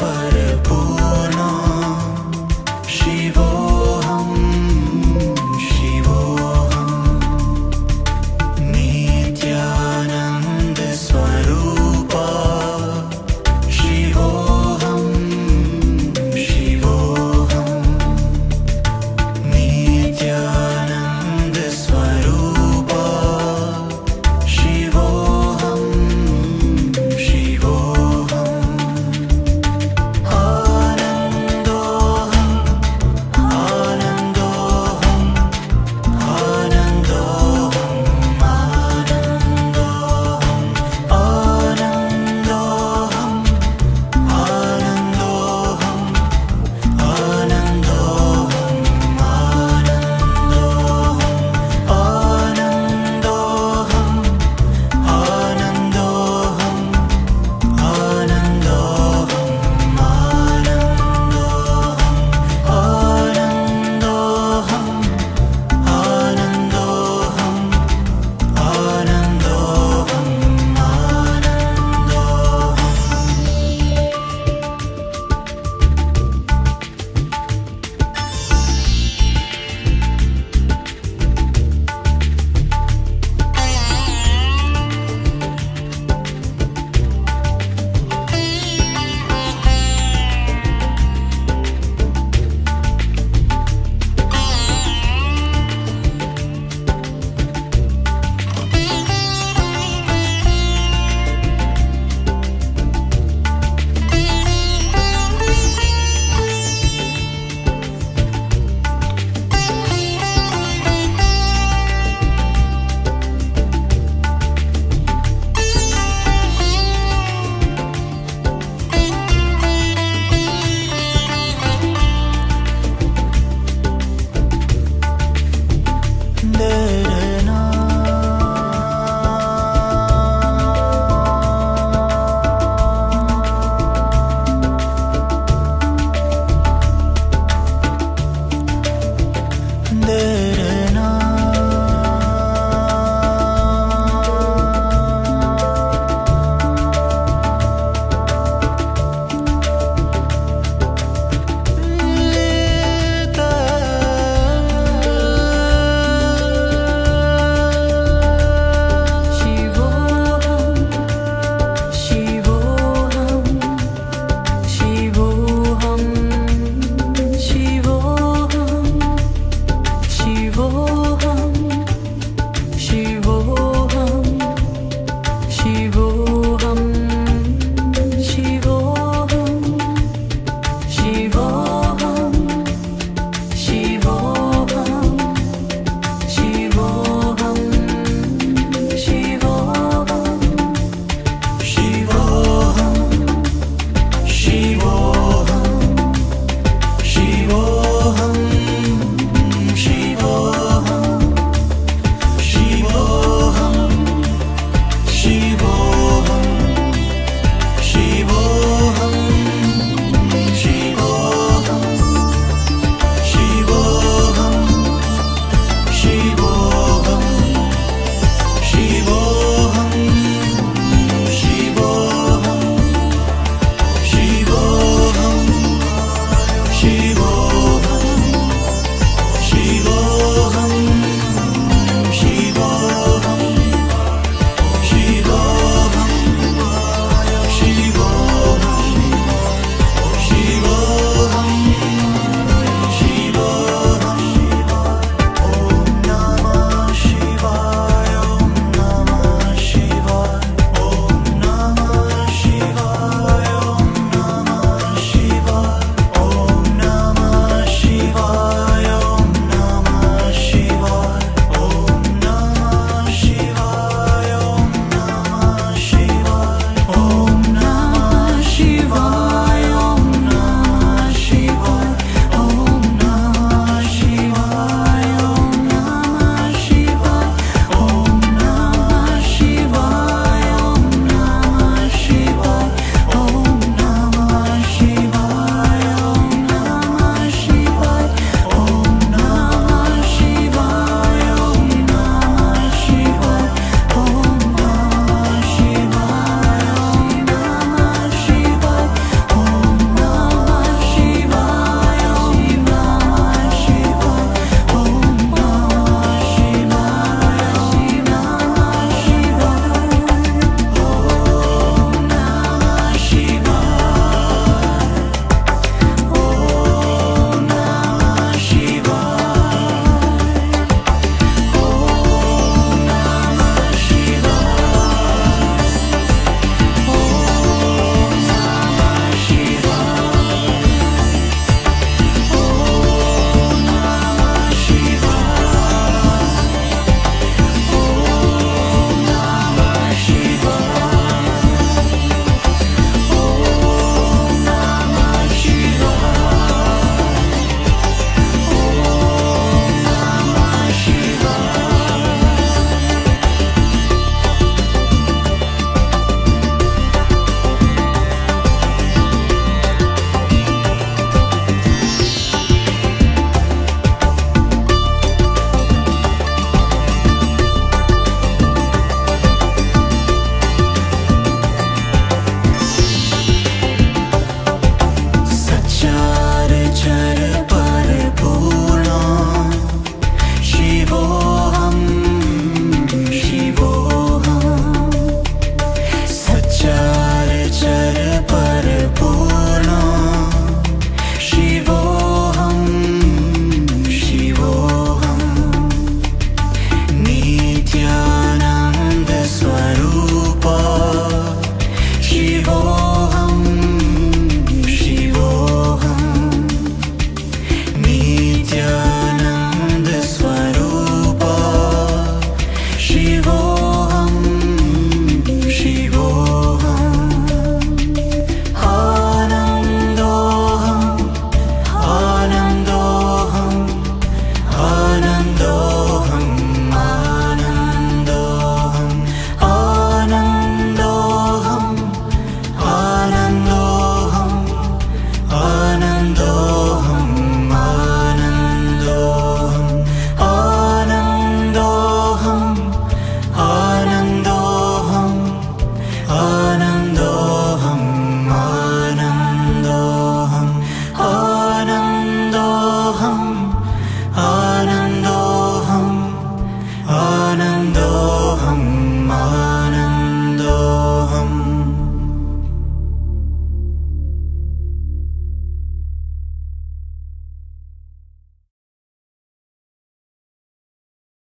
पर